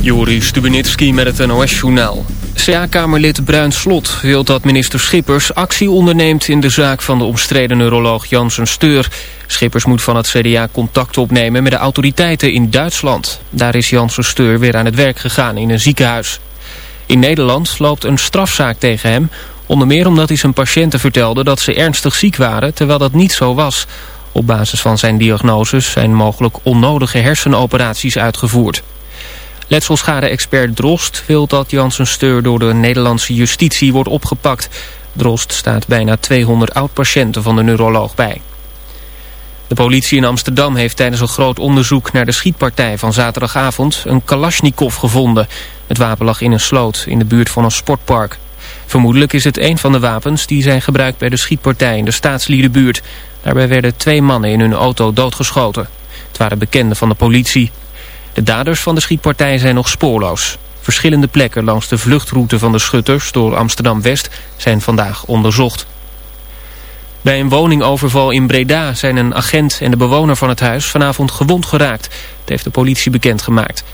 Joris Stubenitski met het NOS-journaal. CA-kamerlid Bruin Slot wil dat minister Schippers actie onderneemt... in de zaak van de omstreden neuroloog Janssen Steur. Schippers moet van het CDA contact opnemen met de autoriteiten in Duitsland. Daar is Janssen Steur weer aan het werk gegaan in een ziekenhuis. In Nederland loopt een strafzaak tegen hem... onder meer omdat hij zijn patiënten vertelde dat ze ernstig ziek waren... terwijl dat niet zo was... Op basis van zijn diagnoses zijn mogelijk onnodige hersenoperaties uitgevoerd. Letselschade-expert Drost wil dat Janssen Steur door de Nederlandse justitie wordt opgepakt. Drost staat bijna 200 oud-patiënten van de neuroloog bij. De politie in Amsterdam heeft tijdens een groot onderzoek naar de schietpartij van zaterdagavond een Kalashnikov gevonden. Het wapen lag in een sloot in de buurt van een sportpark. Vermoedelijk is het een van de wapens die zijn gebruikt bij de schietpartij in de staatsliedenbuurt. Daarbij werden twee mannen in hun auto doodgeschoten. Het waren bekenden van de politie. De daders van de schietpartij zijn nog spoorloos. Verschillende plekken langs de vluchtroute van de schutters door Amsterdam-West zijn vandaag onderzocht. Bij een woningoverval in Breda zijn een agent en de bewoner van het huis vanavond gewond geraakt. Dat heeft de politie bekendgemaakt.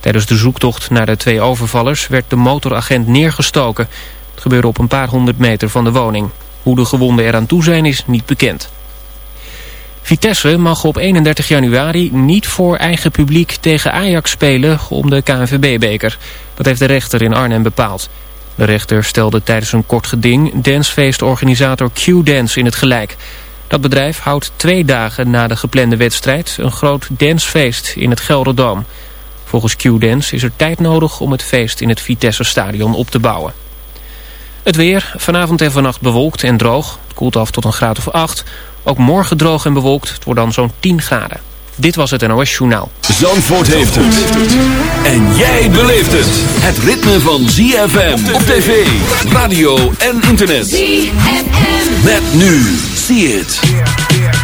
Tijdens de zoektocht naar de twee overvallers werd de motoragent neergestoken. Het gebeurde op een paar honderd meter van de woning. Hoe de gewonden eraan toe zijn is niet bekend. Vitesse mag op 31 januari niet voor eigen publiek tegen Ajax spelen om de KNVB-beker. Dat heeft de rechter in Arnhem bepaald. De rechter stelde tijdens een kort geding dancefeestorganisator Q-Dance in het gelijk. Dat bedrijf houdt twee dagen na de geplande wedstrijd een groot dancefeest in het Gelderdoom. Volgens Q-Dance is er tijd nodig om het feest in het Vitesse-stadion op te bouwen. Het weer, vanavond en vannacht bewolkt en droog. Het koelt af tot een graad of 8. Ook morgen droog en bewolkt. Het wordt dan zo'n 10 graden. Dit was het NOS Journaal. Zandvoort heeft het. En jij beleeft het. Het ritme van ZFM op tv, radio en internet. ZFM. Met nu. See it.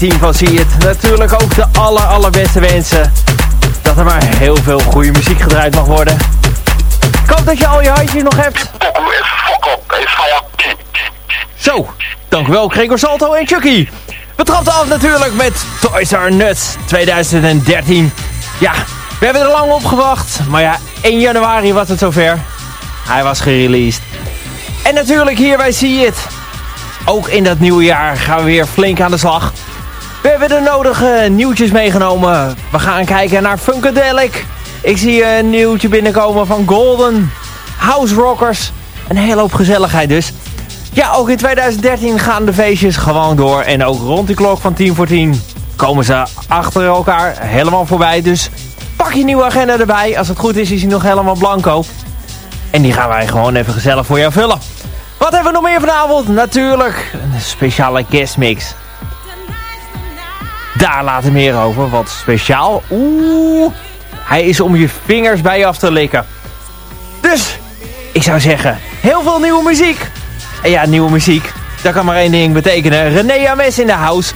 Team van See It. Natuurlijk ook de aller allerbeste wensen. Dat er maar heel veel goede muziek gedraaid mag worden. Ik hoop dat je al je handjes nog hebt. Zo, dankjewel Gregor Salto en Chucky. We trapten af natuurlijk met Toys R Nuts 2013. Ja, we hebben er lang op gewacht. Maar ja, 1 januari was het zover. Hij was gereleased. En natuurlijk hier bij See It. Ook in dat nieuwe jaar gaan we weer flink aan de slag. We hebben de nodige nieuwtjes meegenomen. We gaan kijken naar Funkadelic. Ik zie een nieuwtje binnenkomen van Golden. House Rockers. Een hele hoop gezelligheid dus. Ja, ook in 2013 gaan de feestjes gewoon door. En ook rond die klok van 10 voor 10 komen ze achter elkaar helemaal voorbij. Dus pak je nieuwe agenda erbij. Als het goed is, is hij nog helemaal blanco. En die gaan wij gewoon even gezellig voor jou vullen. Wat hebben we nog meer vanavond? Natuurlijk een speciale guestmix. Daar later meer over. Wat speciaal. Oeh. Hij is om je vingers bij je af te likken. Dus, ik zou zeggen, heel veel nieuwe muziek. En ja, nieuwe muziek. Dat kan maar één ding betekenen. René Ames in de house.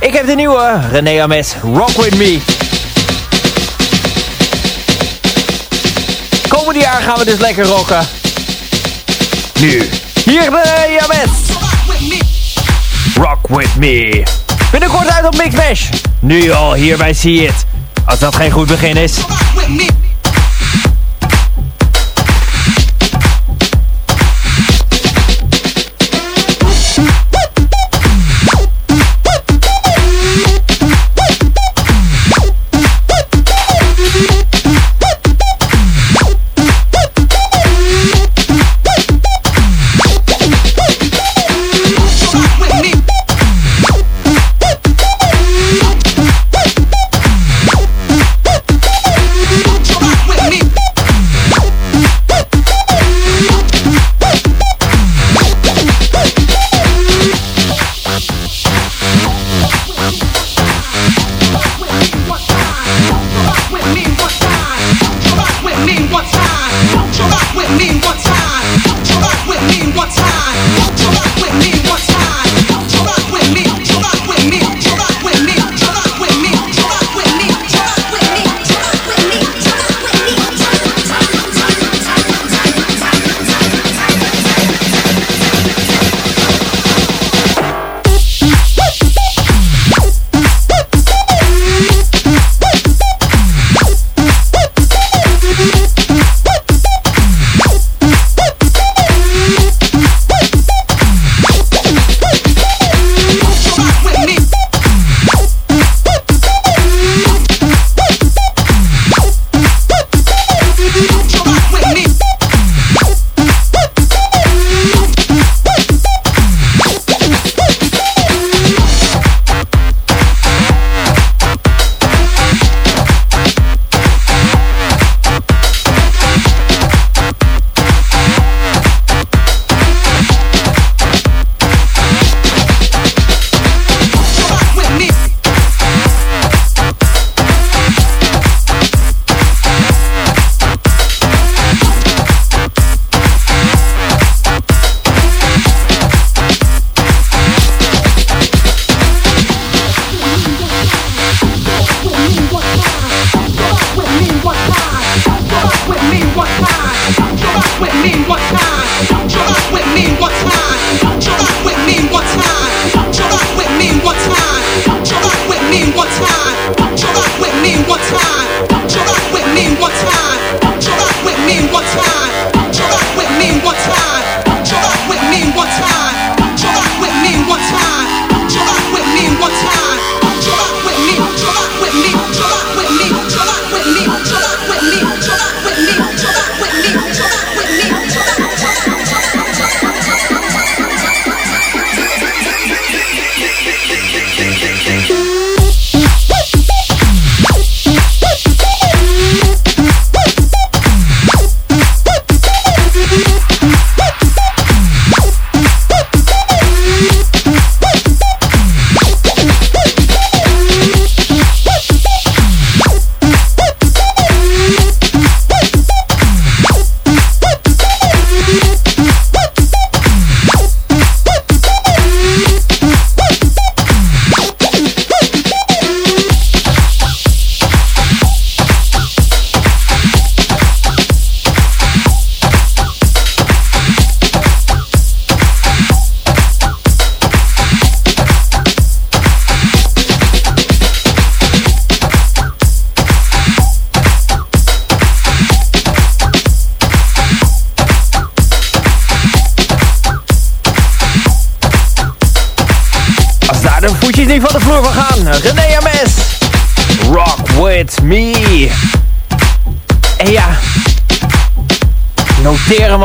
Ik heb de nieuwe René Ames Rock With Me. Komende jaar gaan we dus lekker rocken. Nu, hier René Ames. Rock With Me. Binnenkort uit op Mix Mash. Nu al hier bij See It. Als dat geen goed begin is.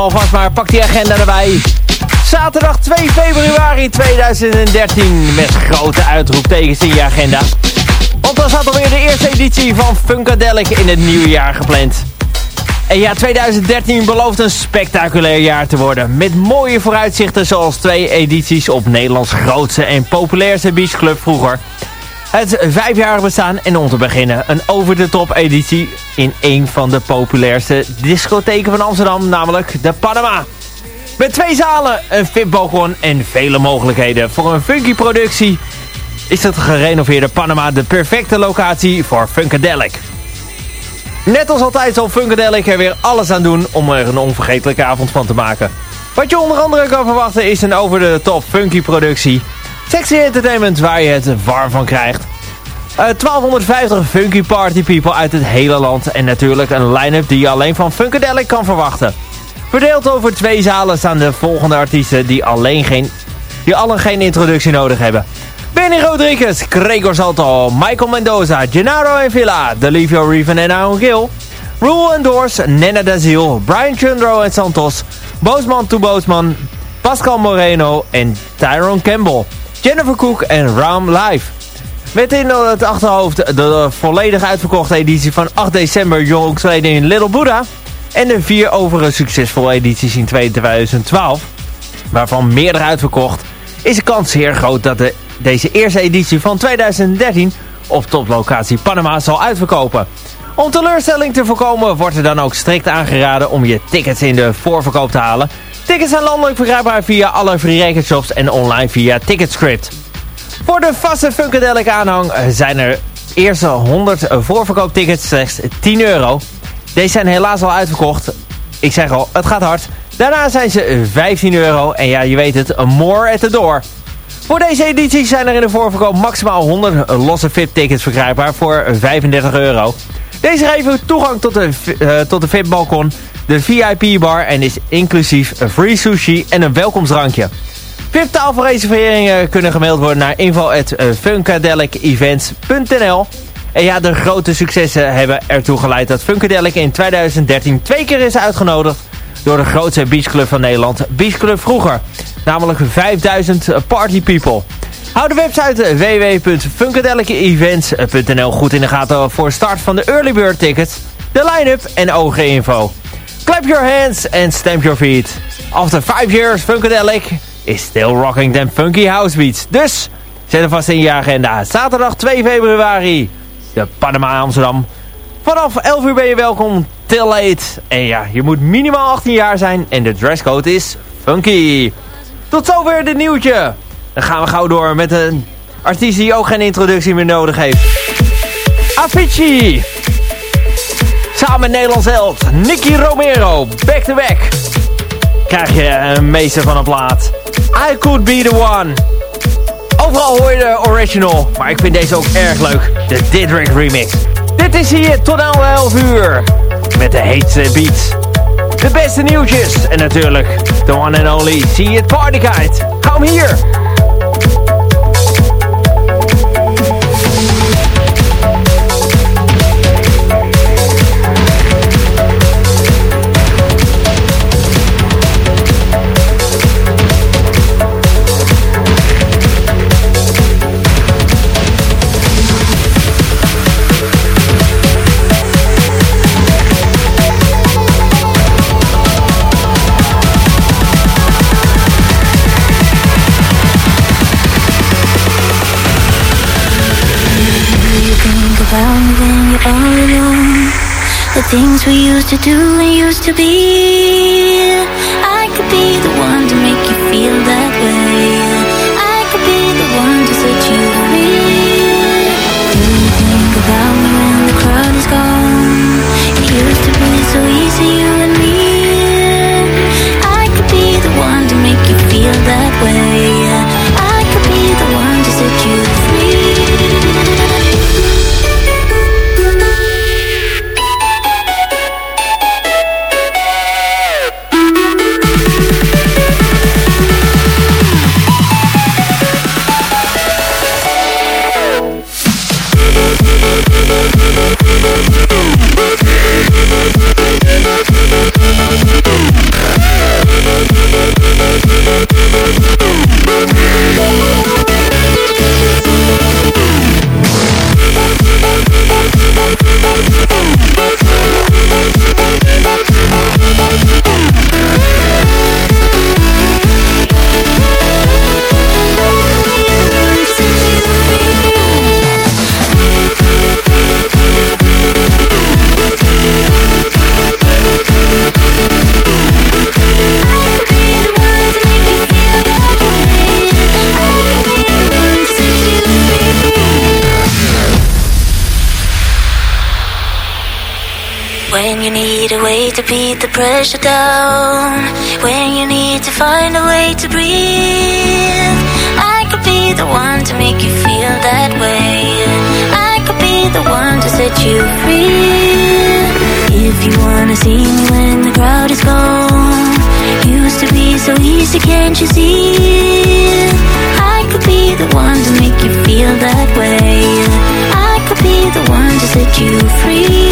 Alvast maar. Pak die agenda erbij. Zaterdag 2 februari 2013. Met grote uitroeptekens in je agenda. Want dan staat alweer de eerste editie van Funkadelic in het nieuwe jaar gepland. En ja, 2013 belooft een spectaculair jaar te worden. Met mooie vooruitzichten zoals twee edities op Nederlands grootste en populairste beachclub vroeger. Het vijfjarig bestaan en om te beginnen een over-de-top editie in een van de populairste discotheken van Amsterdam, namelijk de Panama. Met twee zalen, een VIP-balkon en vele mogelijkheden voor een funky productie is het gerenoveerde Panama de perfecte locatie voor Funkadelic. Net als altijd zal Funkadelic er weer alles aan doen om er een onvergetelijke avond van te maken. Wat je onder andere kan verwachten is een over-de-top funky productie. Sexy entertainment waar je het warm van krijgt. Uh, 1250 funky party people uit het hele land. En natuurlijk een line-up die je alleen van Funkadelic kan verwachten. Verdeeld over twee zalen staan de volgende artiesten die, alleen geen, die allen geen introductie nodig hebben. Benny Rodriguez, Gregor Salto, Michael Mendoza, Gennaro Villa, Delivio Reven en Aaron Gill. Rule and Doors, Nena Daziel, Brian Chundro en Santos, Boosman to Boosman, Pascal Moreno en Tyrone Campbell. Jennifer Cook en Ram Live. Met in het achterhoofd de volledig uitverkochte editie van 8 december jongsleden in Little Buddha. En de vier overige succesvolle edities in 2012. Waarvan meerdere uitverkocht. Is de kans zeer groot dat de, deze eerste editie van 2013 op toplocatie Panama zal uitverkopen. Om teleurstelling te voorkomen wordt er dan ook strikt aangeraden om je tickets in de voorverkoop te halen. Tickets zijn landelijk verkrijgbaar via alle free en online via Ticketscript. Voor de vaste Funkadelic aanhang zijn er eerste 100 voorverkooptickets slechts 10 euro. Deze zijn helaas al uitverkocht. Ik zeg al, het gaat hard. Daarna zijn ze 15 euro en ja, je weet het, more at the door. Voor deze editie zijn er in de voorverkoop maximaal 100 losse VIP-tickets verkrijgbaar voor 35 euro. Deze geven toegang tot de, uh, tot de VIP-balkon, de VIP-bar en is inclusief free sushi en een welkomstdrankje. VIP-tafelreserveringen kunnen gemaild worden naar info.funkadelicevents.nl En ja, de grote successen hebben ertoe geleid dat Funkadelic in 2013 twee keer is uitgenodigd door de grootste beachclub van Nederland, Beachclub Vroeger. Namelijk 5000 party people. Hou de website www.funkadelicevents.nl goed in de gaten voor start van de early bird tickets, de line-up en ogeninfo. Clap your hands and stamp your feet. After 5 years, Funkadelic is still rocking them funky house beats. Dus, zet er vast in je agenda. Zaterdag 2 februari, de Panama Amsterdam. Vanaf 11 uur ben je welkom, till late. En ja, je moet minimaal 18 jaar zijn en de dresscode is funky. Tot zover dit nieuwtje. Dan gaan we gauw door met een artiest die ook geen introductie meer nodig heeft. Avicii. Samen met Nederlands held Nicky Romero. Back to back. Krijg je een meester van een plaat. I Could Be The One. Overal hoor je de original. Maar ik vind deze ook erg leuk. De Didrik remix. Dit is hier tot aan 11 uur. Met de heetste beats. De beste nieuwtjes. En natuurlijk, the one and only See It Party Guide. Hem hier. Things we used to do and used to be to the pressure down. When you need to find a way to breathe. I could be the one to make you feel that way. I could be the one to set you free. If you wanna see me when the crowd is gone. Used to be so easy, can't you see? I could be the one to make you feel that way. I could be the one to set you free.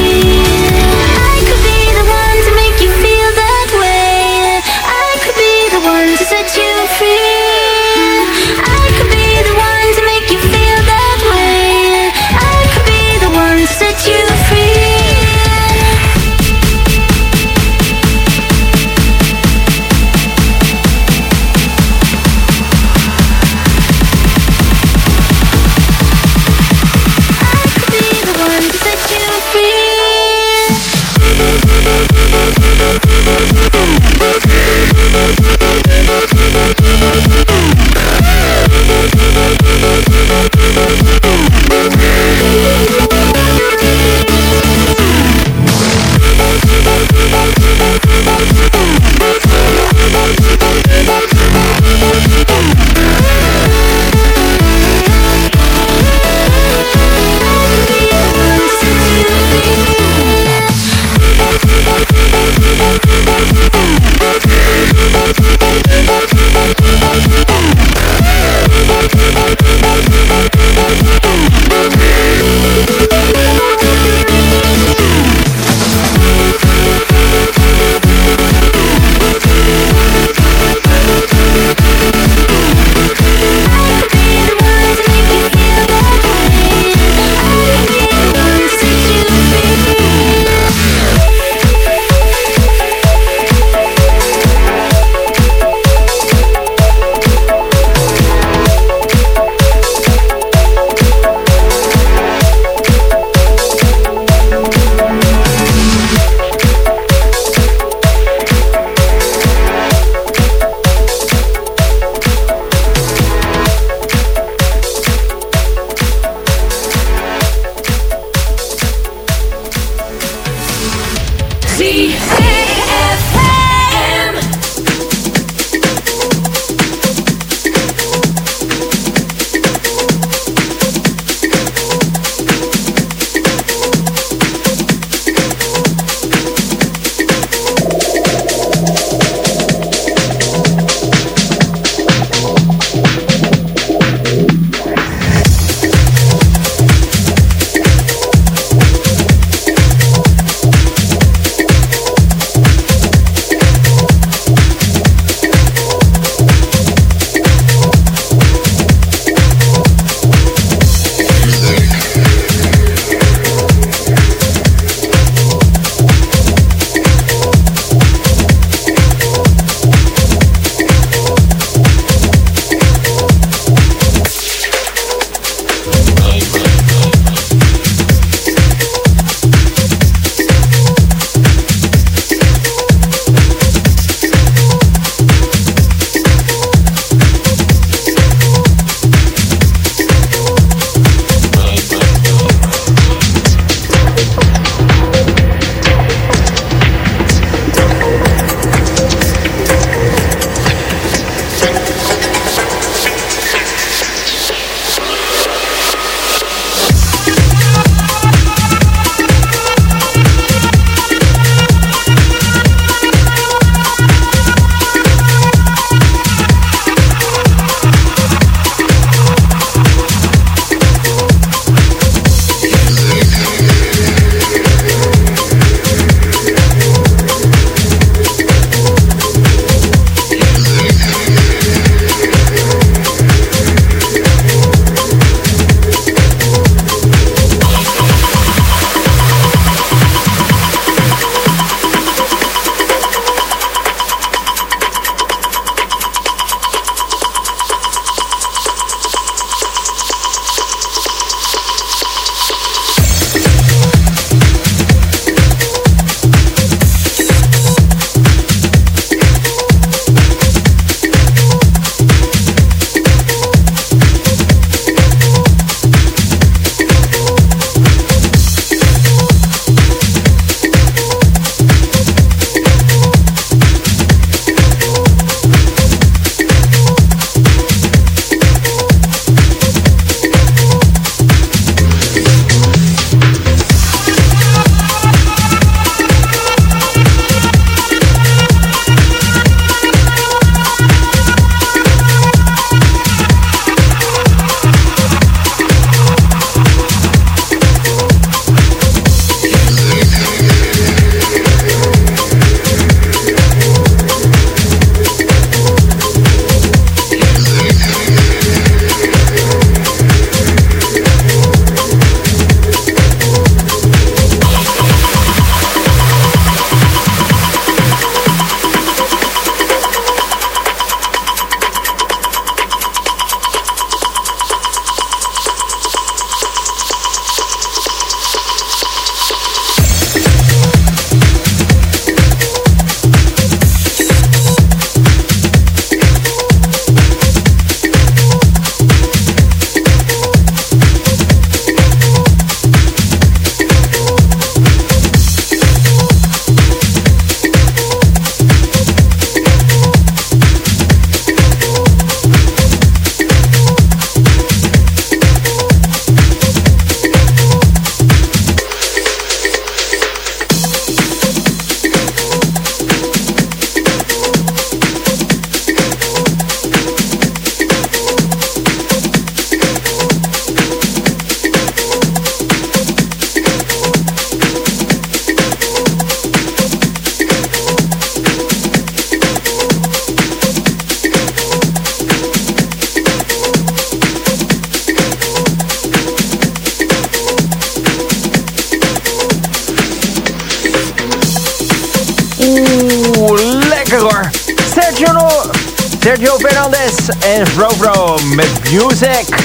En Fro met Music.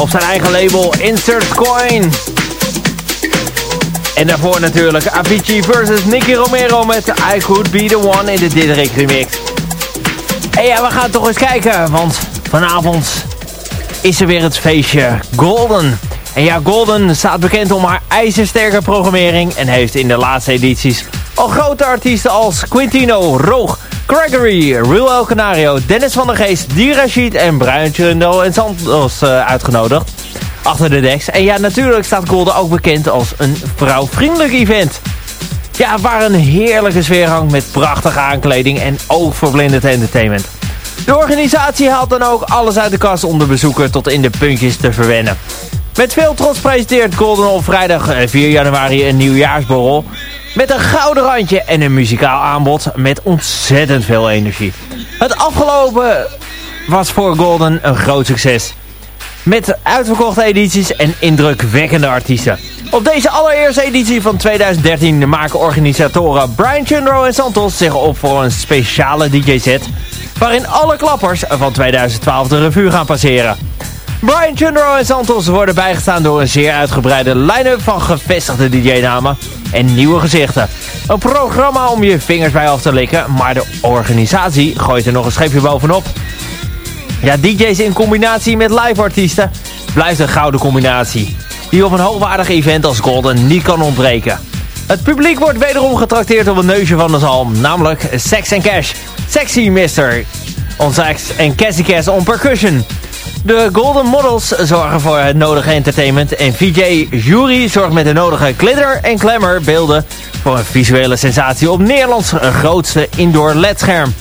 Op zijn eigen label Insert Coin. En daarvoor natuurlijk Avicii versus Nicky Romero met I Could Be The One in de Diderik remix. En ja, we gaan toch eens kijken, want vanavond is er weer het feestje Golden. En ja, Golden staat bekend om haar ijzersterke programmering en heeft in de laatste edities al grote artiesten als Quintino, Roog, Gregory, Real El Canario, Dennis van der Geest, Dirashid en Brian Chundo en Santos uh, uitgenodigd. Achter de deks. En ja, natuurlijk staat Golden ook bekend als een vrouwvriendelijk event. Ja, waar een heerlijke sfeer hangt met prachtige aankleding en oogverblindend entertainment. De organisatie haalt dan ook alles uit de kast om de bezoeker tot in de puntjes te verwennen. Met veel trots presenteert Golden op vrijdag 4 eh, januari een nieuwjaarsborrel. Met een gouden randje en een muzikaal aanbod met ontzettend veel energie. Het afgelopen was voor Golden een groot succes. Met uitverkochte edities en indrukwekkende artiesten. Op deze allereerste editie van 2013 maken organisatoren Brian Chundro en Santos zich op voor een speciale DJ-set... waarin alle klappers van 2012 de revue gaan passeren. Brian Chundro en Santos worden bijgestaan door een zeer uitgebreide line-up van gevestigde DJ-namen en nieuwe gezichten. Een programma om je vingers bij af te likken, maar de organisatie gooit er nog een scheepje bovenop. Ja, DJ's in combinatie met live-artiesten blijft een gouden combinatie. Die op een hoogwaardig event als Golden niet kan ontbreken. Het publiek wordt wederom getrakteerd op een neusje van de zalm, namelijk Sex and Cash, Sexy Mister, on sax en Cassie Cass on percussion. De Golden Models zorgen voor het nodige entertainment en VJ Jury zorgt met de nodige glitter en glamour beelden voor een visuele sensatie op Nederlands grootste indoor ledscherm.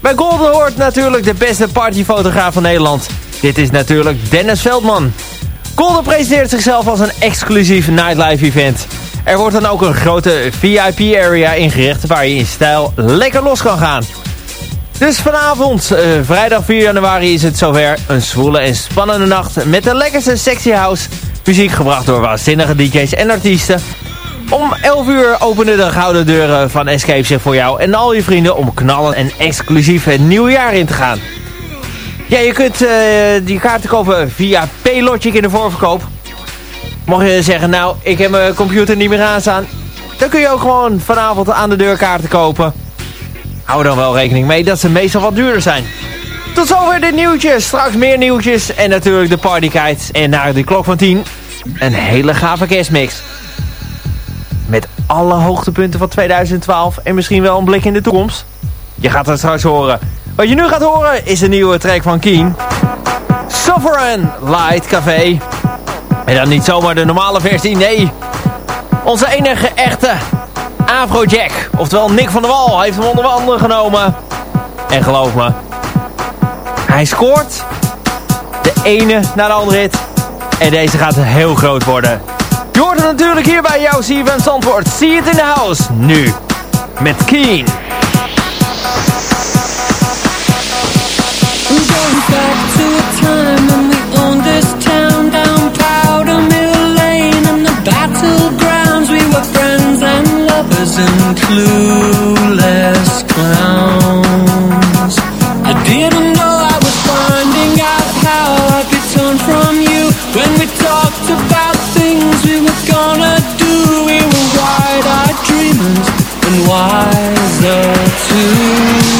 Bij Golden hoort natuurlijk de beste partyfotograaf van Nederland. Dit is natuurlijk Dennis Veldman. Golden presenteert zichzelf als een exclusief nightlife event. Er wordt dan ook een grote VIP-area ingericht waar je in stijl lekker los kan gaan. Dus vanavond, uh, vrijdag 4 januari, is het zover. Een zwoele en spannende nacht met de lekkerste sexy house. Muziek gebracht door waanzinnige DJ's en artiesten. Om 11 uur openen de gouden deuren van Escape zich voor jou en al je vrienden om knallen en exclusief het nieuwe jaar in te gaan. Ja, je kunt uh, die kaarten kopen via Paylogic in de voorverkoop. Mocht je zeggen, nou, ik heb mijn computer niet meer aanstaan. Dan kun je ook gewoon vanavond aan de deur kaarten kopen. Hou dan wel rekening mee dat ze meestal wat duurder zijn. Tot zover dit nieuwtje. Straks meer nieuwtjes. En natuurlijk de partykite. En naar de klok van 10. Een hele gave kerstmix. Met alle hoogtepunten van 2012. En misschien wel een blik in de toekomst. Je gaat het straks horen. Wat je nu gaat horen is een nieuwe track van Keen. Sovereign Light Café. En dan niet zomaar de normale versie, nee. Onze enige echte Afrojack. Oftewel Nick van der Wal heeft hem onder andere genomen. En geloof me, hij scoort de ene naar de andere. En deze gaat heel groot worden. Je hoort het natuurlijk hier bij jou, CFM Zandvoort. See it in the house. Nu, met Keen. Lovers and clueless clowns. I didn't know I was finding out how I'd be torn from you when we talked about things we were gonna do. We were wide-eyed dreamers and wiser too.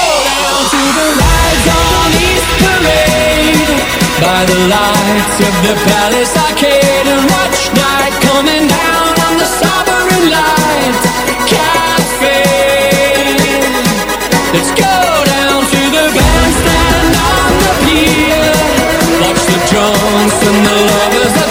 the lights of the Palace Arcade and watch night coming down on the Sovereign Light Cafe. Let's go down to the bandstand on the pier. Watch the drunks and the lovers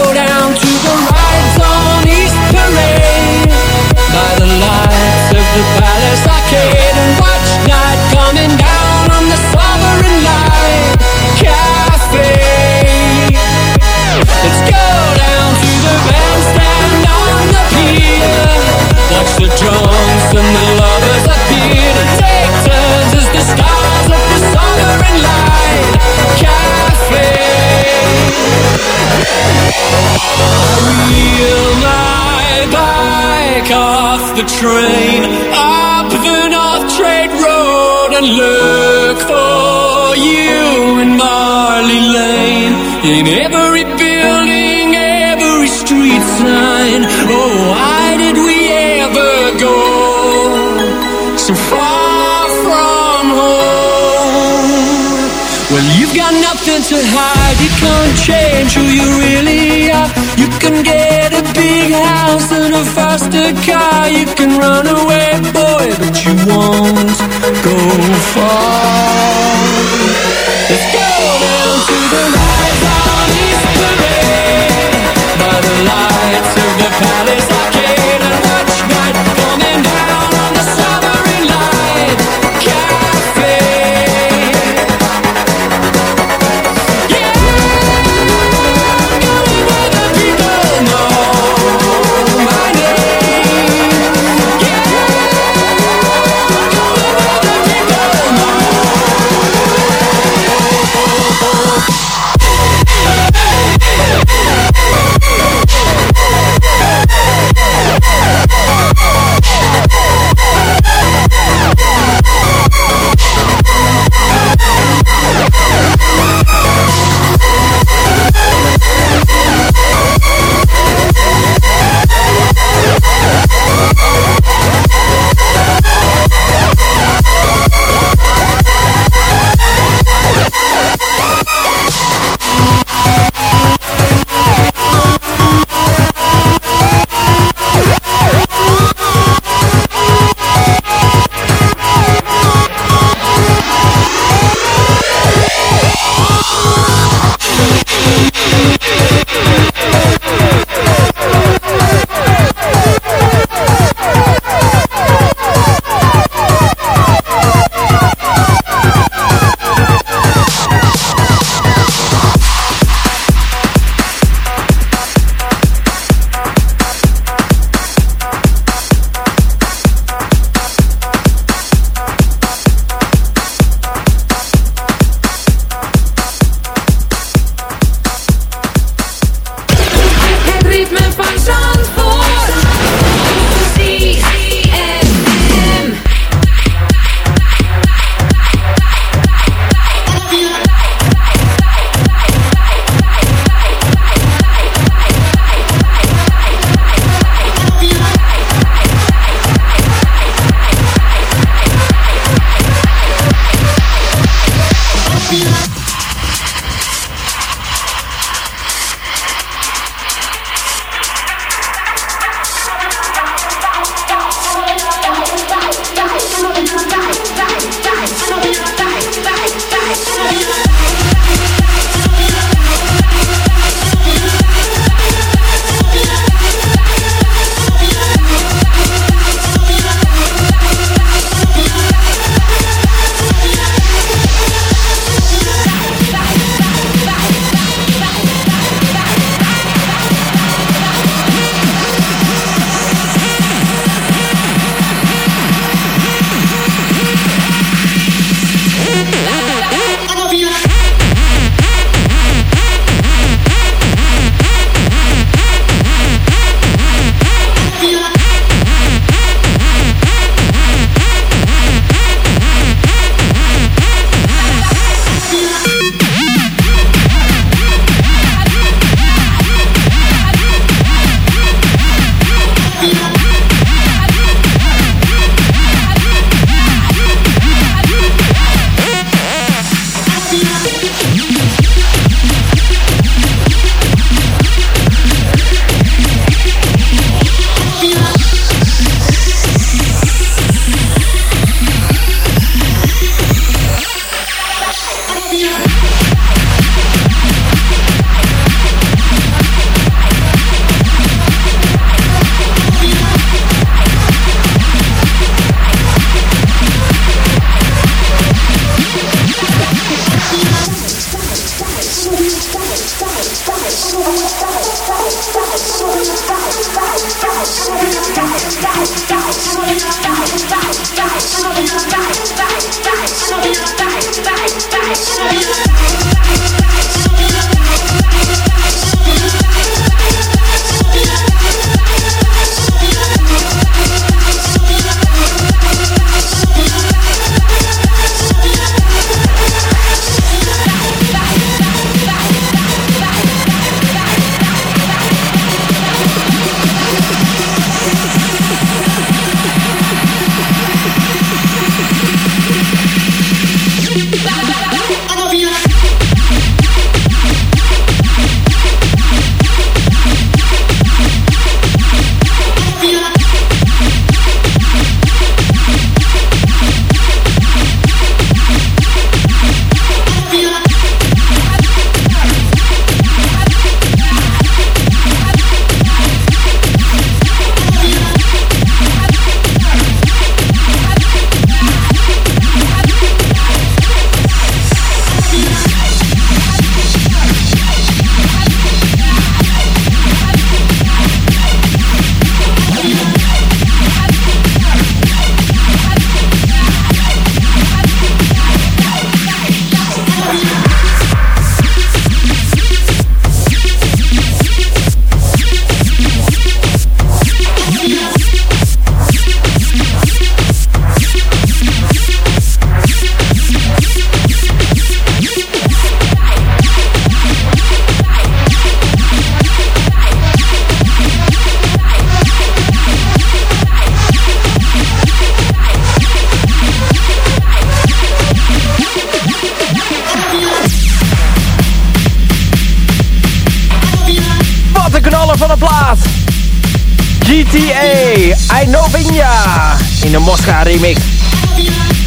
who you really are. You can get a big house and a faster car. You can run away, boy, but you won't go far.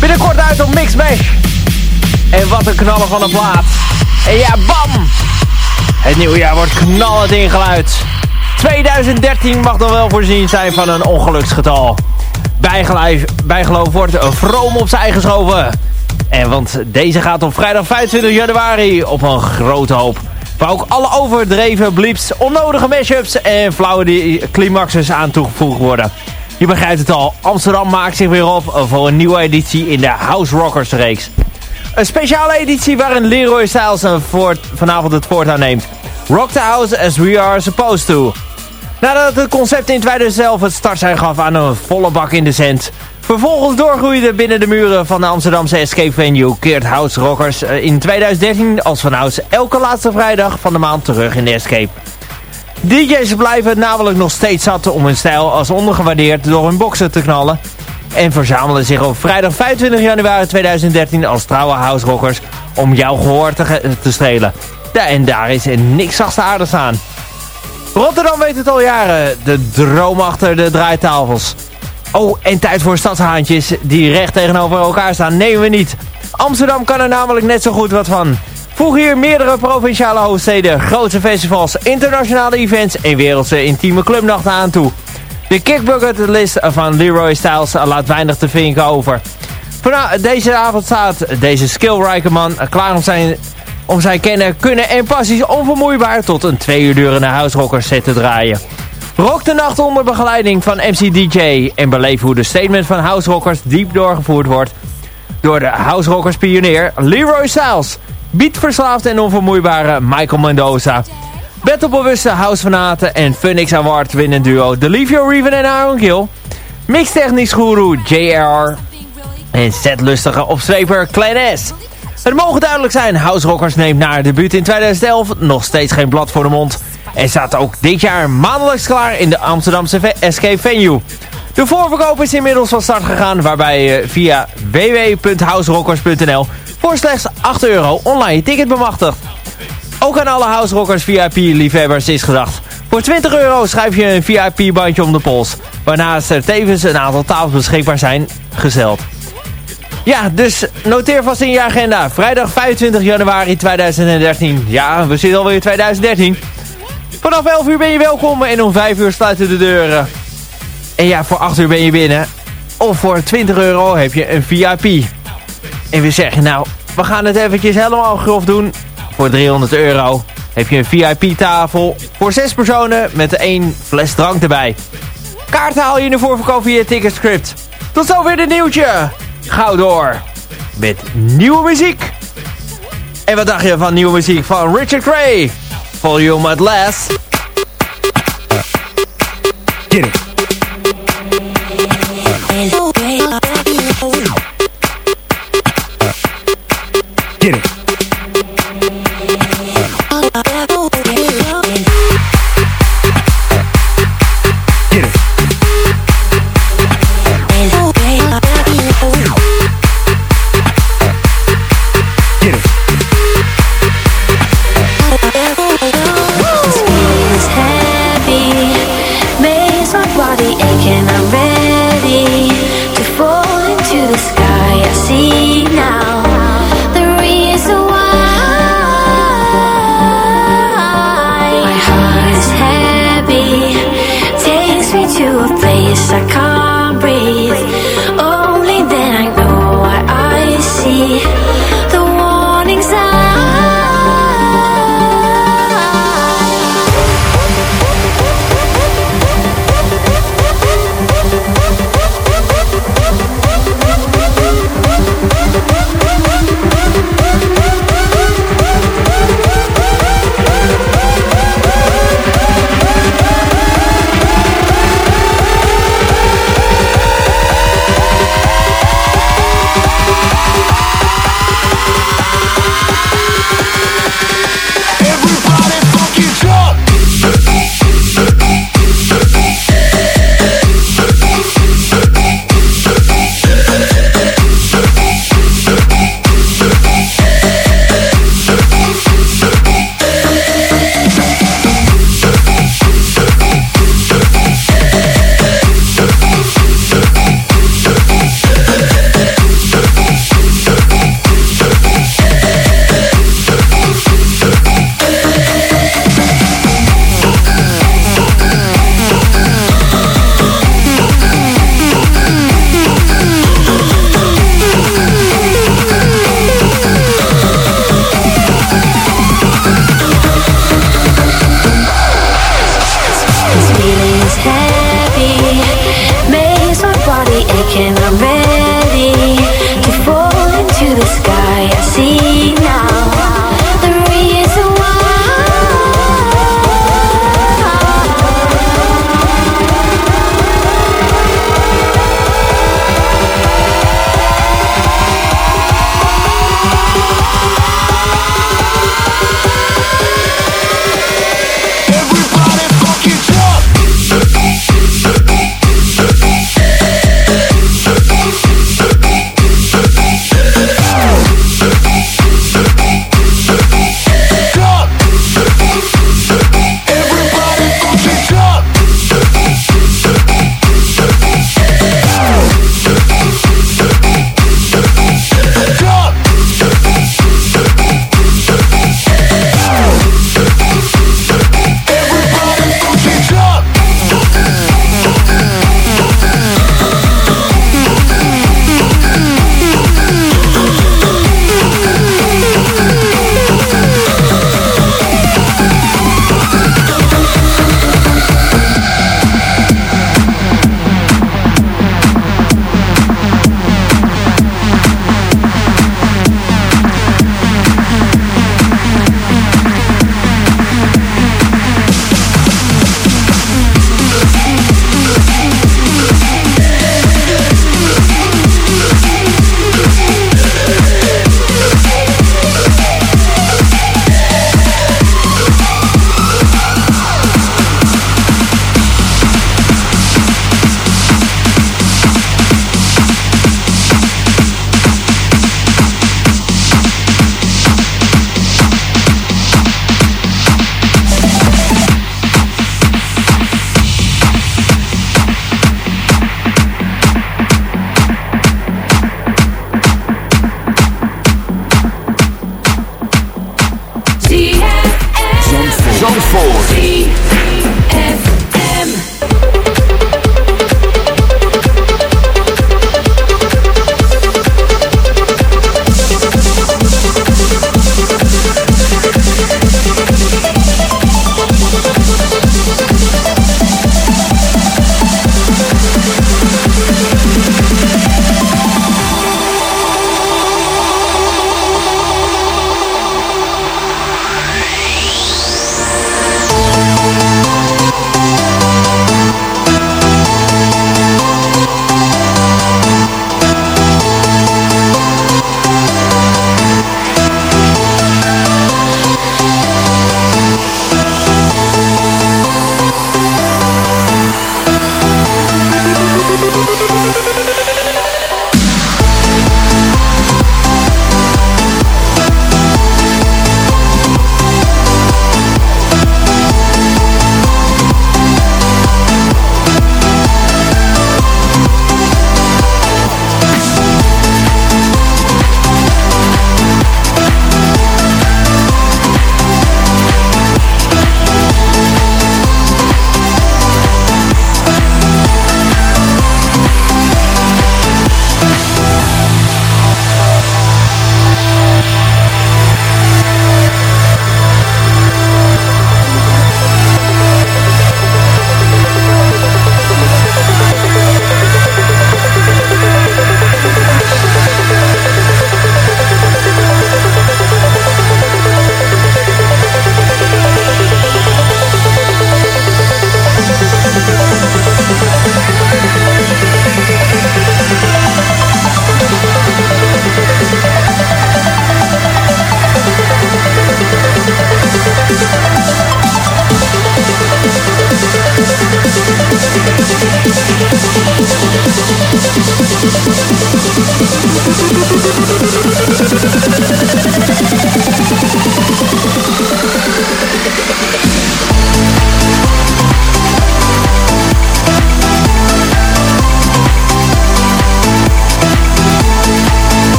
Binnenkort uit op Mixmash. En wat een knallen van een plaat. En ja, bam! Het nieuwe jaar wordt knallend ingeluid. 2013 mag dan wel voorzien zijn van een ongeluksgetal. Bijgeloof, bijgeloof wordt vroom op zijn eigen geschoven. En want deze gaat op vrijdag 25 januari op een grote hoop. Waar ook alle overdreven blieps, onnodige mashups en flauwe climaxes aan toegevoegd worden. Je begrijpt het al, Amsterdam maakt zich weer op voor een nieuwe editie in de House Rockers reeks. Een speciale editie waarin Leroy Styles vanavond het voortouw neemt. Rock the house as we are supposed to. Nadat het concept in 2011 het startsein gaf aan een volle bak in de cent. Vervolgens doorgroeide binnen de muren van de Amsterdamse escape venue keert House Rockers eh, in 2013 als vanouds elke laatste vrijdag van de maand terug in de escape. DJ's blijven namelijk nog steeds zat om hun stijl als ondergewaardeerd door hun boxen te knallen. En verzamelen zich op vrijdag 25 januari 2013 als trouwe house rockers om jouw gehoor te, te strelen. En daar is er niks aardig aan. Rotterdam weet het al jaren, de droom achter de draaitafels. Oh, en tijd voor stadshaantjes die recht tegenover elkaar staan nemen we niet. Amsterdam kan er namelijk net zo goed wat van. Voeg hier meerdere provinciale hoofdsteden, grote festivals, internationale events en wereldse intieme clubnachten aan toe. De kickbucket list van Leroy Styles laat weinig te vinken over. Vanavond, deze avond staat deze skillrijke man klaar om zijn, om zijn kennen, kunnen en passies onvermoeibaar tot een twee uur durende house set te draaien. Rock de nacht onder begeleiding van MC DJ en beleef hoe de statement van house rockers diep doorgevoerd wordt door de house rockers pionier Leroy Styles beatverslaafde en onvermoeibare Michael Mendoza. Battlebewuste housefanaten en Phoenix Award winnend duo Delivio Reven en Aaron Gill. Mixtechnisch guru JR. En setlustige opstreper Klein S. Het mogen duidelijk zijn, House Rockers neemt na haar debuut in 2011 nog steeds geen blad voor de mond. En staat ook dit jaar maandelijks klaar in de Amsterdamse Escape Venue. De voorverkoop is inmiddels van start gegaan waarbij je via www.houserockers.nl voor slechts 8 euro online ticket bemachtigd. Ook aan alle House Rockers VIP-liefhebbers is gedacht. Voor 20 euro schrijf je een VIP-bandje om de pols. Waarnaast er tevens een aantal tafels beschikbaar zijn gesteld. Ja, dus noteer vast in je agenda. Vrijdag 25 januari 2013. Ja, we zitten alweer in 2013. Vanaf 11 uur ben je welkom en om 5 uur sluiten de deuren. En ja, voor 8 uur ben je binnen. Of voor 20 euro heb je een VIP. En we zeggen, nou, we gaan het eventjes helemaal grof doen. Voor 300 euro heb je een VIP-tafel voor 6 personen met één fles drank erbij. Kaarten haal je in de voorverkoop via Ticketscript. Tot zover dit nieuwtje. Gauw door met nieuwe muziek. En wat dacht je van nieuwe muziek van Richard Gray? Volume at Last. Get it.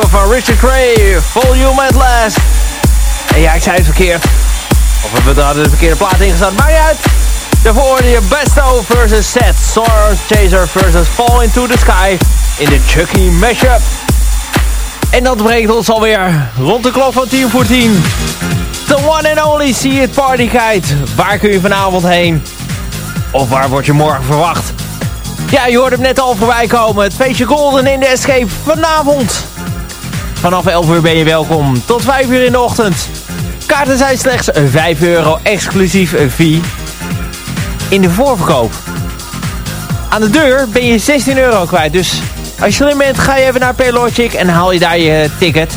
Van Richard Gray, Volume at Last. En ja, ik zei het verkeerd. Of we hadden de verkeerde plaat ingezet, niet uit. Daarvoor hoorde je Besto versus Set, Solar Chaser versus Fall Into the Sky in de Chucky Mashup. En dat brengt ons alweer rond de klok van 10 voor 10. The one and only See It Party Guide. Waar kun je vanavond heen? Of waar word je morgen verwacht? Ja, je hoorde hem net al voorbij komen. Het feestje Golden in de Escape vanavond. Vanaf 11 uur ben je welkom. Tot 5 uur in de ochtend. Kaarten zijn slechts 5 euro exclusief fee in de voorverkoop. Aan de deur ben je 16 euro kwijt. Dus als je slim bent, ga je even naar Paylogic en haal je daar je ticket.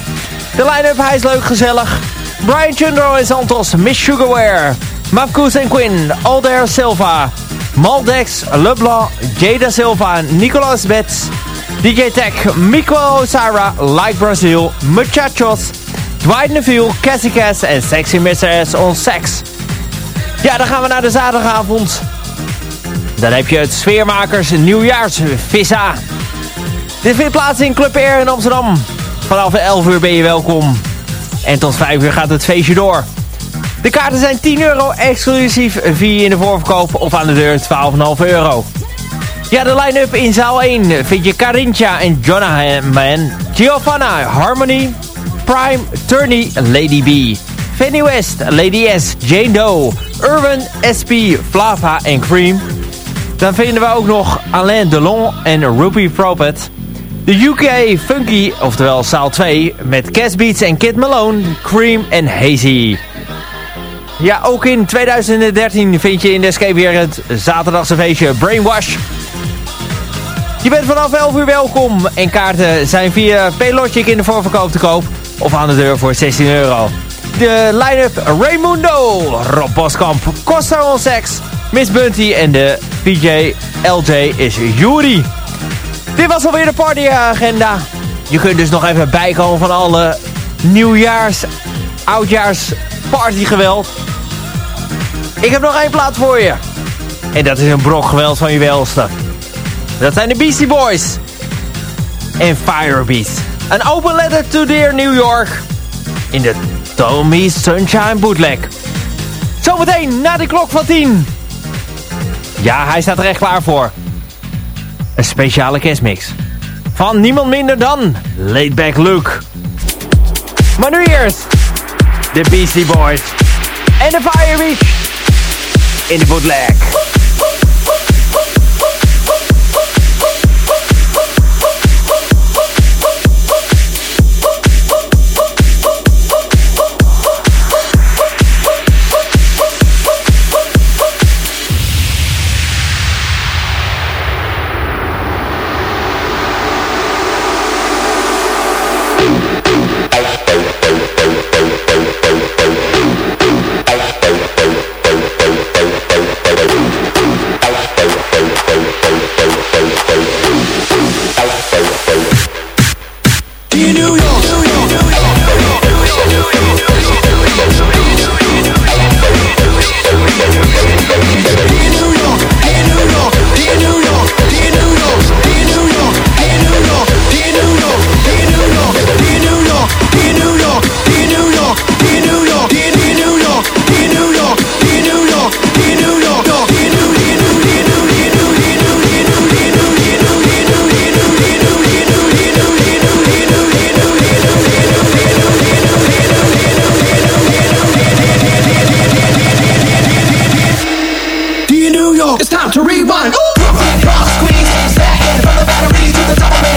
De line-up, hij is leuk, gezellig. Brian Chundro en Santos, Miss Sugarware. Mafkoes en Quinn, Alder Silva. Maldex, LeBlanc, Jada Silva, Nicolas Betts. DJ Tech, Miko Sarah, Like Brazil, Muchachos, Dwight Neville, Cassie Cass en Sexy Mr. On Sex. Ja, dan gaan we naar de zaterdagavond. Dan heb je het Sfeermakers Nieuwjaarsvissa. Dit vindt plaats in Club Air in Amsterdam. Vanaf 11 uur ben je welkom. En tot 5 uur gaat het feestje door. De kaarten zijn 10 euro exclusief via in de voorverkoop of aan de deur 12,5 euro. Ja, de line-up in zaal 1 vind je Carinthia en Jonathan, Giovanna, Harmony, Prime, Turney, Lady B, Fanny West, Lady S, Jane Doe, Urban, SP, Flava en Cream. Dan vinden we ook nog Alain Delon en Ruby Prophet. De UK Funky, oftewel zaal 2, met Cass Beats en Kid Malone, Cream en Hazy. Ja, ook in 2013 vind je in de Escape weer het zaterdagse feestje Brainwash. Je bent vanaf 11 uur welkom en kaarten zijn via Paylogic in de voorverkoop te koop of aan de deur voor 16 euro. De line-up Raymundo, Rob Boskamp, Costa on Sex, Miss Bunty en de PJ LJ is Yuri. Dit was alweer de partyagenda. Je kunt dus nog even bijkomen van alle nieuwjaars, oudjaars partygeweld. Ik heb nog één plaat voor je. En dat is een brok geweld van je welste. Dat zijn de Beastie Boys. En Firebeast. Een open letter to dear New York. In de Tommy Sunshine Bootleg. Zometeen na de klok van 10. Ja, hij staat er echt klaar voor. Een speciale kerstmix. Van niemand minder dan Laidback Luke. Maar nu eerst de Beastie Boys. En de Firebeast. In de bootleg. It's time to rewind. Ooh. cross, squeeze, stacking from the batteries to the top of me.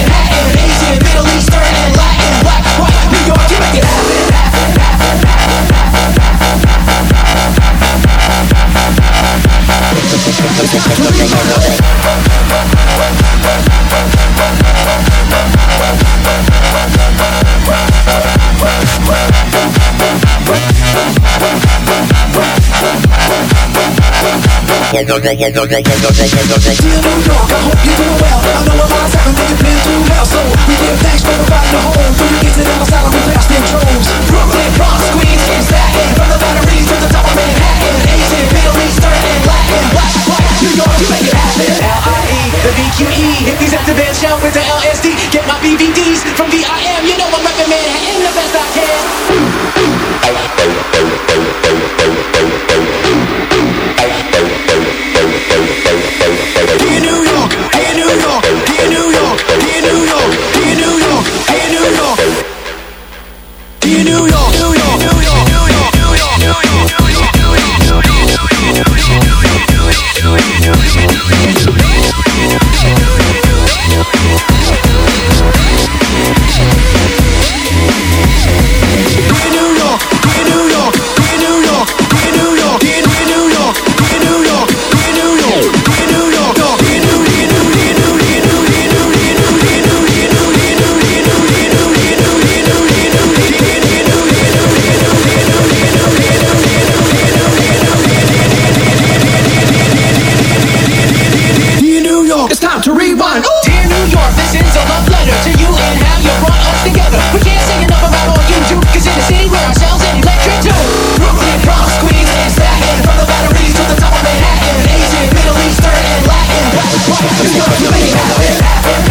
Dear York, I hope you're doing well. I know a lot of seven you've been through hell, so we give thanks for providing a home for your kids in our asylum. We passed in droves. Brooklyn, Bronx, Queens, and Staten, from the batteries to the top of Manhattan, Asian, Middle Eastern, and Latin. Black, white, New York, you make it happen. L-I-E, the B-Q-E, hippies at the band shout with the LSD. Get my BVDs from VIM, you know I'm repping Manhattan the best I can. rewind. Ooh. Dear New York, this is a love letter to you and how you brought us together. We can't say enough about all you do, cause in the city where ourselves and electric too. Brooklyn, Bronx, Queens, and Staten, from the batteries to the top of Manhattan, Asian, Middle Eastern, and Latin. Black, white, New York, you make it happen. happen.